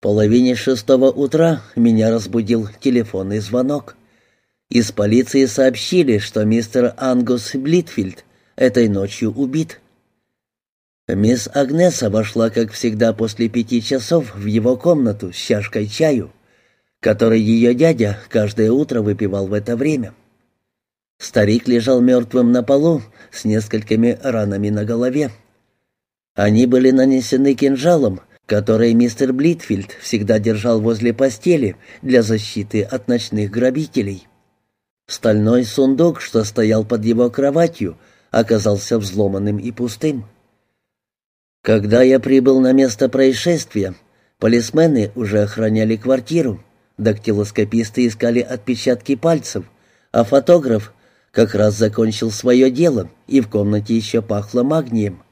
половине шестого утра меня разбудил телефонный звонок. Из полиции сообщили, что мистер Ангус Блитфилд этой ночью убит. Мисс Агнеса вошла, как всегда, после пяти часов в его комнату с чашкой чаю, который ее дядя каждое утро выпивал в это время. Старик лежал мертвым на полу с несколькими ранами на голове. Они были нанесены кинжалом, который мистер Блитфилд всегда держал возле постели для защиты от ночных грабителей. Стальной сундук, что стоял под его кроватью, оказался взломанным и пустым. Когда я прибыл на место происшествия, полисмены уже охраняли квартиру, дактилоскописты искали отпечатки пальцев, а фотограф как раз закончил свое дело, и в комнате еще пахло магнием.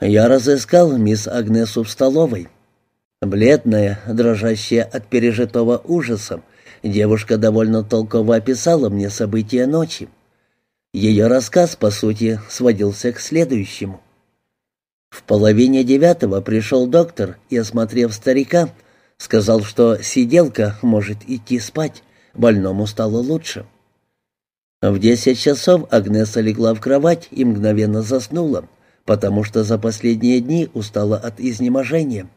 Я разыскал мисс Агнесу в столовой. Бледная, дрожащая от пережитого ужаса, девушка довольно толково описала мне события ночи. Ее рассказ, по сути, сводился к следующему. В половине девятого пришел доктор и, осмотрев старика, сказал, что сиделка может идти спать, больному стало лучше. В десять часов Агнеса легла в кровать и мгновенно заснула, потому что за последние дни устала от изнеможения.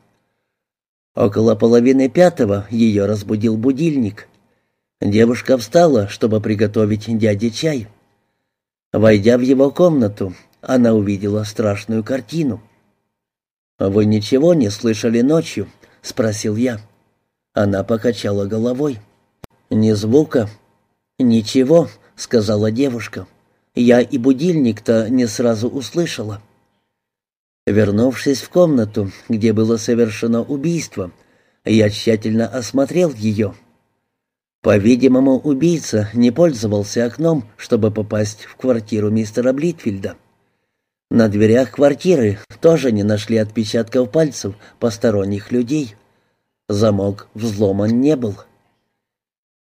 Около половины пятого ее разбудил будильник. Девушка встала, чтобы приготовить дяде чай. Войдя в его комнату, она увидела страшную картину. «Вы ничего не слышали ночью?» — спросил я. Она покачала головой. «Ни звука». «Ничего», — сказала девушка. «Я и будильник-то не сразу услышала». Вернувшись в комнату, где было совершено убийство, я тщательно осмотрел ее. По-видимому, убийца не пользовался окном, чтобы попасть в квартиру мистера Блитфильда. На дверях квартиры тоже не нашли отпечатков пальцев посторонних людей. Замок взломан не был.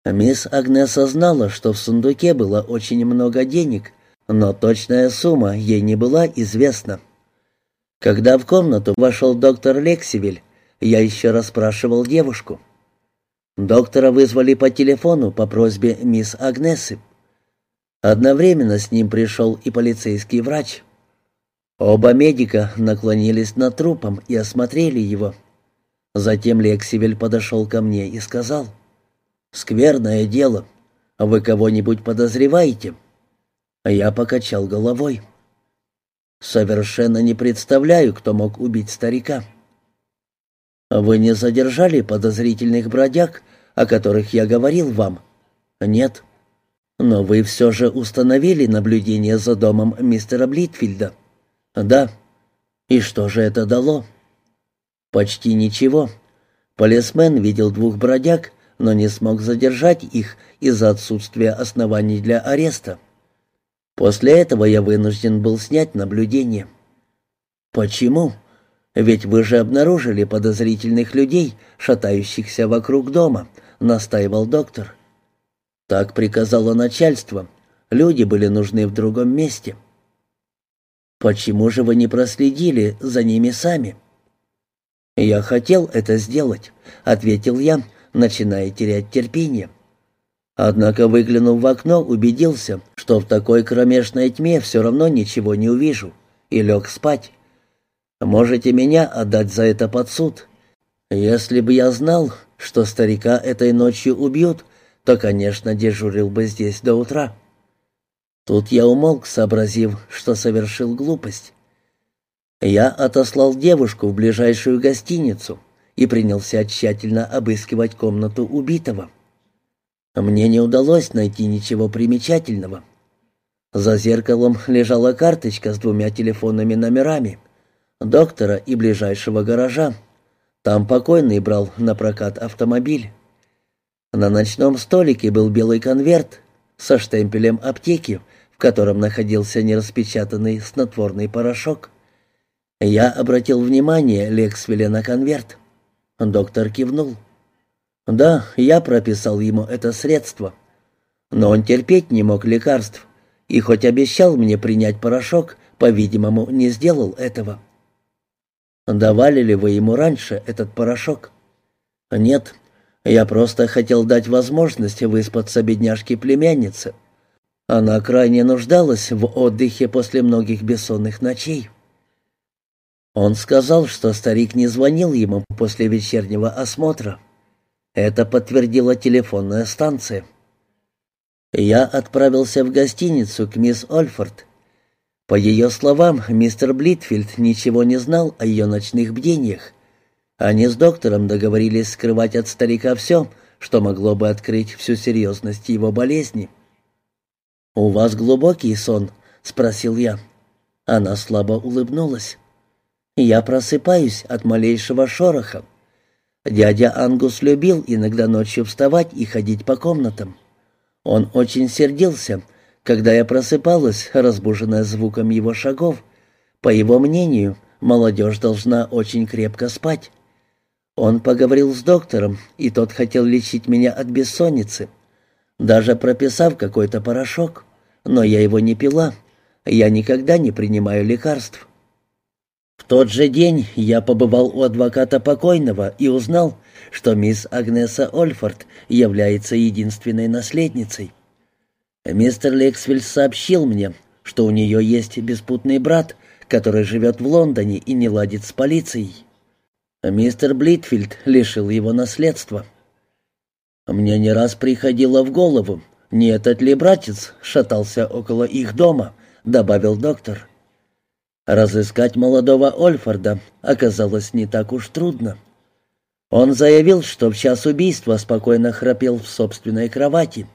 Мисс Агнеса знала, что в сундуке было очень много денег, но точная сумма ей не была известна. Когда в комнату вошел доктор Лексивель, я еще расспрашивал девушку. Доктора вызвали по телефону по просьбе мисс Агнесы. Одновременно с ним пришел и полицейский врач. Оба медика наклонились над трупом и осмотрели его. Затем Лексивель подошел ко мне и сказал, «Скверное дело. Вы кого-нибудь подозреваете?» Я покачал головой. «Совершенно не представляю, кто мог убить старика». «Вы не задержали подозрительных бродяг, о которых я говорил вам?» «Нет». «Но вы все же установили наблюдение за домом мистера Блитфильда?» «Да». «И что же это дало?» «Почти ничего. Полисмен видел двух бродяг, но не смог задержать их из-за отсутствия оснований для ареста. После этого я вынужден был снять наблюдение». «Почему? Ведь вы же обнаружили подозрительных людей, шатающихся вокруг дома», — настаивал доктор. «Так приказало начальство. Люди были нужны в другом месте». «Почему же вы не проследили за ними сами?» «Я хотел это сделать», — ответил я, начиная терять терпение. Однако, выглянув в окно, убедился, что в такой кромешной тьме все равно ничего не увижу, и лег спать. Можете меня отдать за это под суд. Если бы я знал, что старика этой ночью убьют, то, конечно, дежурил бы здесь до утра. Тут я умолк, сообразив, что совершил глупость. Я отослал девушку в ближайшую гостиницу и принялся тщательно обыскивать комнату убитого. Мне не удалось найти ничего примечательного. За зеркалом лежала карточка с двумя телефонными номерами доктора и ближайшего гаража. Там покойный брал на прокат автомобиль. На ночном столике был белый конверт со штемпелем аптеки, в котором находился нераспечатанный снотворный порошок. Я обратил внимание Лексвеля на конверт. Доктор кивнул. «Да, я прописал ему это средство. Но он терпеть не мог лекарств, и хоть обещал мне принять порошок, по-видимому, не сделал этого». «Давали ли вы ему раньше этот порошок?» «Нет, я просто хотел дать возможность выспаться бедняжке-племяннице. Она крайне нуждалась в отдыхе после многих бессонных ночей». Он сказал, что старик не звонил ему после вечернего осмотра. Это подтвердила телефонная станция. Я отправился в гостиницу к мисс Ольфорд. По ее словам, мистер Блитфилд ничего не знал о ее ночных бдениях. Они с доктором договорились скрывать от старика все, что могло бы открыть всю серьезность его болезни. «У вас глубокий сон?» — спросил я. Она слабо улыбнулась. «Я просыпаюсь от малейшего шороха. Дядя Ангус любил иногда ночью вставать и ходить по комнатам. Он очень сердился, когда я просыпалась, разбуженная звуком его шагов. По его мнению, молодежь должна очень крепко спать. Он поговорил с доктором, и тот хотел лечить меня от бессонницы, даже прописав какой-то порошок, но я его не пила. Я никогда не принимаю лекарств. Тот же день я побывал у адвоката покойного и узнал, что мисс Агнеса Ольфорд является единственной наследницей. Мистер Лексвиль сообщил мне, что у нее есть беспутный брат, который живет в Лондоне и не ладит с полицией. Мистер Блитфилд лишил его наследства. Мне не раз приходило в голову, не этот ли братец шатался около их дома, добавил доктор. Разыскать молодого Ольфорда оказалось не так уж трудно. Он заявил, что в час убийства спокойно храпел в собственной кровати.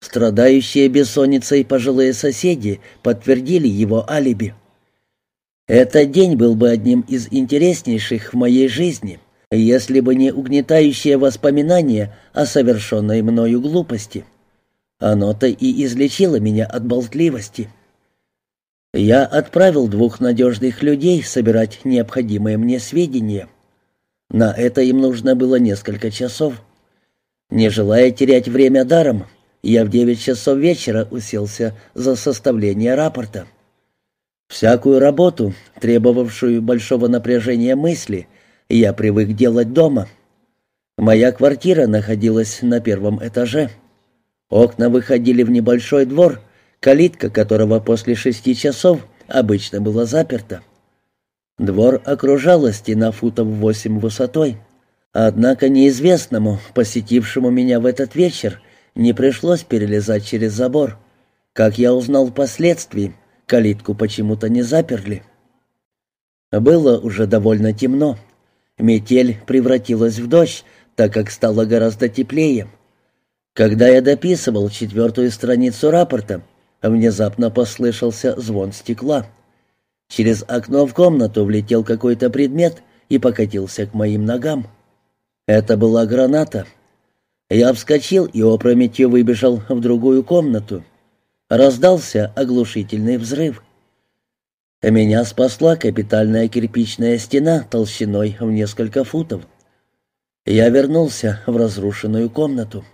Страдающие бессонницей пожилые соседи подтвердили его алиби. Этот день был бы одним из интереснейших в моей жизни, если бы не угнетающее воспоминание о совершенной мною глупости. Оно-то и излечило меня от болтливости. Я отправил двух надежных людей собирать необходимые мне сведения — на это им нужно было несколько часов. Не желая терять время даром, я в девять часов вечера уселся за составление рапорта. Всякую работу, требовавшую большого напряжения мысли, я привык делать дома. Моя квартира находилась на первом этаже. Окна выходили в небольшой двор, калитка которого после шести часов обычно была заперта. Двор окружала стена футов восемь высотой. Однако неизвестному, посетившему меня в этот вечер, не пришлось перелезать через забор. Как я узнал впоследствии, калитку почему-то не заперли. Было уже довольно темно. Метель превратилась в дождь, так как стало гораздо теплее. Когда я дописывал четвертую страницу рапорта, внезапно послышался звон стекла. Через окно в комнату влетел какой-то предмет и покатился к моим ногам. Это была граната. Я вскочил и опрометью выбежал в другую комнату. Раздался оглушительный взрыв. Меня спасла капитальная кирпичная стена толщиной в несколько футов. Я вернулся в разрушенную комнату.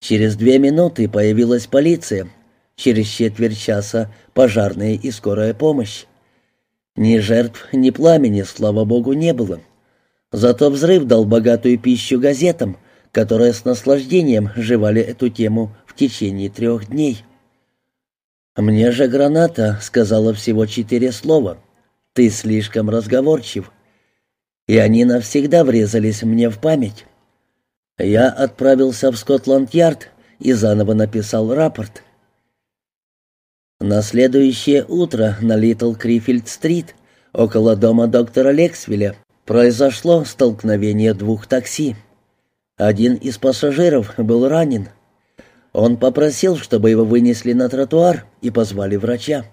Через две минуты появилась полиция Через четверть часа пожарные и скорая помощь. Ни жертв, ни пламени, слава богу, не было. Зато взрыв дал богатую пищу газетам, которые с наслаждением жевали эту тему в течение трех дней. «Мне же граната сказала всего четыре слова. Ты слишком разговорчив». И они навсегда врезались мне в память. Я отправился в Скотланд-Ярд и заново написал рапорт. На следующее утро на Литл Крифильд-стрит, около дома доктора Лексвилля, произошло столкновение двух такси. Один из пассажиров был ранен. Он попросил, чтобы его вынесли на тротуар и позвали врача.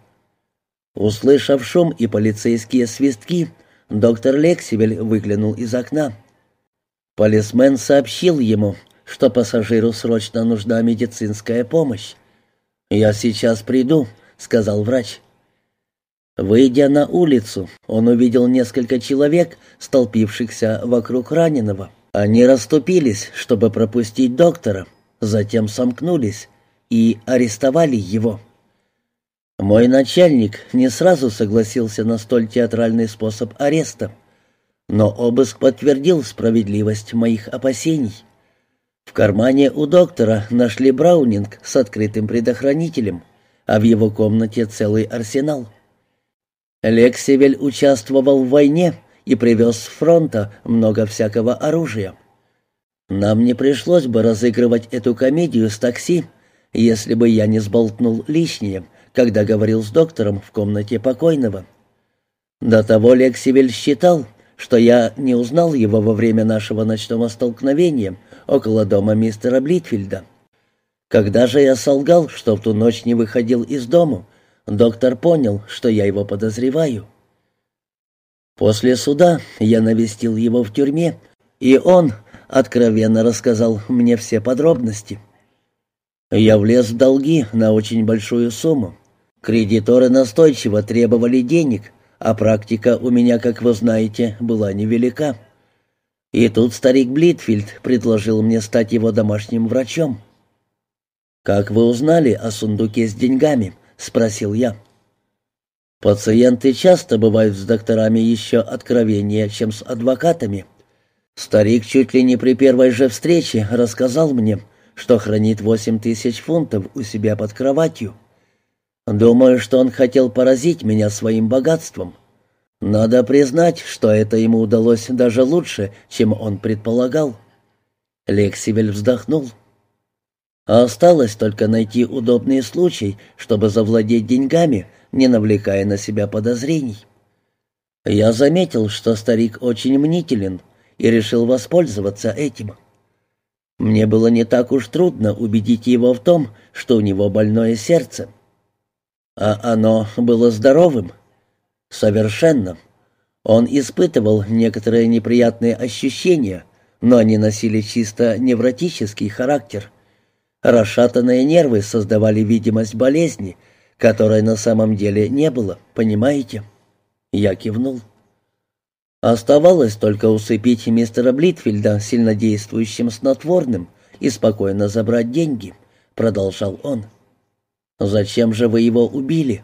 Услышав шум и полицейские свистки, доктор Лексивель выглянул из окна. Полисмен сообщил ему, что пассажиру срочно нужна медицинская помощь. «Я сейчас приду», — сказал врач. Выйдя на улицу, он увидел несколько человек, столпившихся вокруг раненого. Они расступились, чтобы пропустить доктора, затем сомкнулись и арестовали его. Мой начальник не сразу согласился на столь театральный способ ареста, но обыск подтвердил справедливость моих опасений. В кармане у доктора нашли браунинг с открытым предохранителем, а в его комнате целый арсенал. Лексивель участвовал в войне и привез с фронта много всякого оружия. Нам не пришлось бы разыгрывать эту комедию с такси, если бы я не сболтнул лишнее, когда говорил с доктором в комнате покойного. До того Лексивель считал, что я не узнал его во время нашего ночного столкновения около дома мистера Блитфильда. Когда же я солгал, что в ту ночь не выходил из дому, доктор понял, что я его подозреваю. После суда я навестил его в тюрьме, и он откровенно рассказал мне все подробности. Я влез в долги на очень большую сумму. Кредиторы настойчиво требовали денег, а практика у меня, как вы знаете, была невелика. И тут старик Блитфильд предложил мне стать его домашним врачом. «Как вы узнали о сундуке с деньгами?» — спросил я. «Пациенты часто бывают с докторами еще откровеннее, чем с адвокатами. Старик чуть ли не при первой же встрече рассказал мне, что хранит восемь тысяч фунтов у себя под кроватью. Думаю, что он хотел поразить меня своим богатством. Надо признать, что это ему удалось даже лучше, чем он предполагал. Лексивель вздохнул. Осталось только найти удобный случай, чтобы завладеть деньгами, не навлекая на себя подозрений. Я заметил, что старик очень мнителен, и решил воспользоваться этим. Мне было не так уж трудно убедить его в том, что у него больное сердце. А оно было здоровым. Совершенно. Он испытывал некоторые неприятные ощущения, но они носили чисто невротический характер. Расшатанные нервы создавали видимость болезни, которой на самом деле не было, понимаете? Я кивнул. Оставалось только усыпить мистера Блитфильда сильнодействующим снотворным и спокойно забрать деньги, продолжал он. Зачем же вы его убили?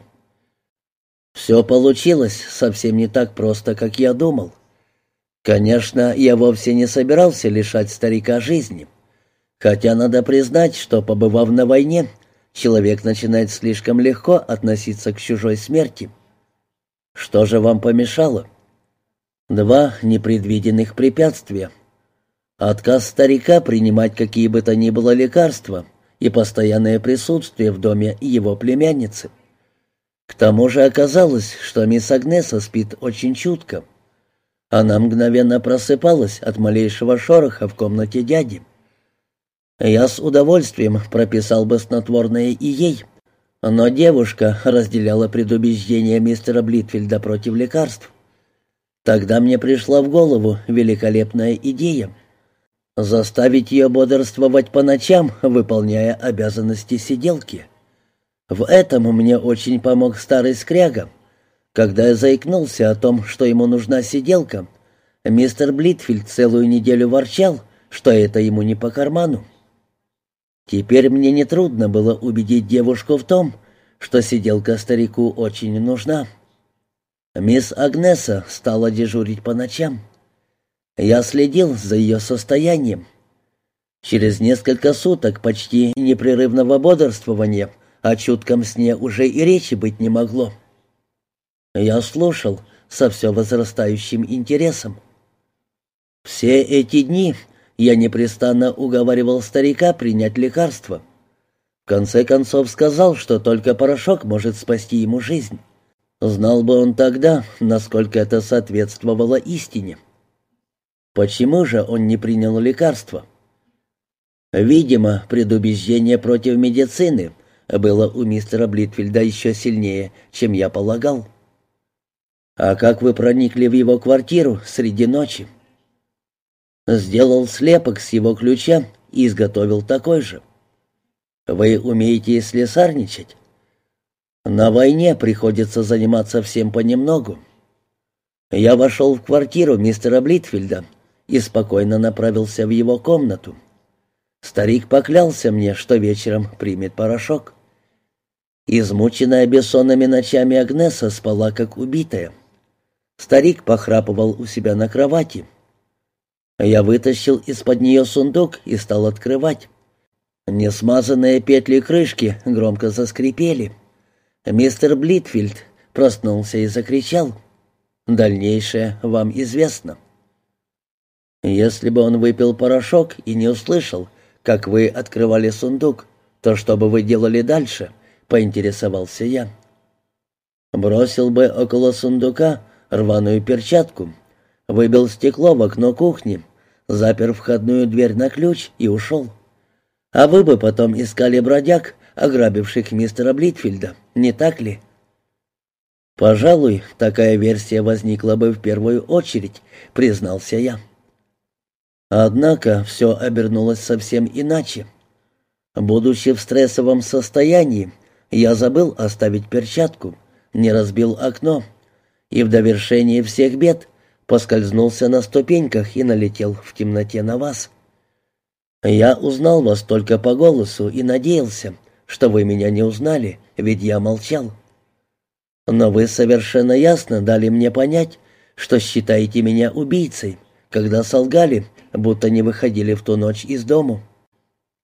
Все получилось совсем не так просто, как я думал. Конечно, я вовсе не собирался лишать старика жизни. Хотя надо признать, что, побывав на войне, человек начинает слишком легко относиться к чужой смерти. Что же вам помешало? Два непредвиденных препятствия. Отказ старика принимать какие бы то ни было лекарства — и постоянное присутствие в доме его племянницы. К тому же оказалось, что мисс Агнеса спит очень чутко. Она мгновенно просыпалась от малейшего шороха в комнате дяди. Я с удовольствием прописал бы снотворное и ей, но девушка разделяла предубеждение мистера Блитфильда против лекарств. Тогда мне пришла в голову великолепная идея — Заставить ее бодрствовать по ночам, выполняя обязанности сиделки. В этом мне очень помог старый скряга. Когда я заикнулся о том, что ему нужна сиделка, мистер Блитфильд целую неделю ворчал, что это ему не по карману. Теперь мне нетрудно было убедить девушку в том, что сиделка старику очень нужна. Мисс Агнеса стала дежурить по ночам. Я следил за ее состоянием. Через несколько суток почти непрерывного бодрствования о чутком сне уже и речи быть не могло. Я слушал со все возрастающим интересом. Все эти дни я непрестанно уговаривал старика принять лекарство. В конце концов сказал, что только порошок может спасти ему жизнь. Знал бы он тогда, насколько это соответствовало истине. Почему же он не принял лекарства? Видимо, предубеждение против медицины было у мистера Блитфильда еще сильнее, чем я полагал. А как вы проникли в его квартиру среди ночи? Сделал слепок с его ключа и изготовил такой же. Вы умеете слесарничать? На войне приходится заниматься всем понемногу. Я вошел в квартиру мистера Блитфильда и спокойно направился в его комнату. Старик поклялся мне, что вечером примет порошок. Измученная бессонными ночами Агнеса спала как убитая. Старик похрапывал у себя на кровати. Я вытащил из-под нее сундук и стал открывать. Несмазанные петли крышки громко заскрипели. Мистер Блитфилд проснулся и закричал. «Дальнейшее вам известно». «Если бы он выпил порошок и не услышал, как вы открывали сундук, то что бы вы делали дальше?» — поинтересовался я. Бросил бы около сундука рваную перчатку, выбил стекло в окно кухни, запер входную дверь на ключ и ушел. А вы бы потом искали бродяг, ограбивших мистера Блитфильда, не так ли? Пожалуй, такая версия возникла бы в первую очередь, признался я. Однако все обернулось совсем иначе. Будучи в стрессовом состоянии, я забыл оставить перчатку, не разбил окно, и в довершении всех бед поскользнулся на ступеньках и налетел в темноте на вас. Я узнал вас только по голосу и надеялся, что вы меня не узнали, ведь я молчал. Но вы совершенно ясно дали мне понять, что считаете меня убийцей, когда солгали, будто не выходили в ту ночь из дому.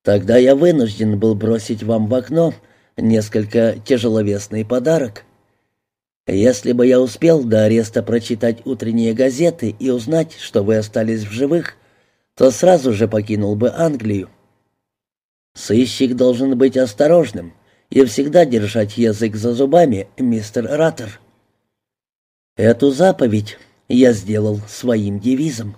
Тогда я вынужден был бросить вам в окно несколько тяжеловесный подарок. Если бы я успел до ареста прочитать утренние газеты и узнать, что вы остались в живых, то сразу же покинул бы Англию. Сыщик должен быть осторожным и всегда держать язык за зубами, мистер Раттер. Эту заповедь я сделал своим девизом.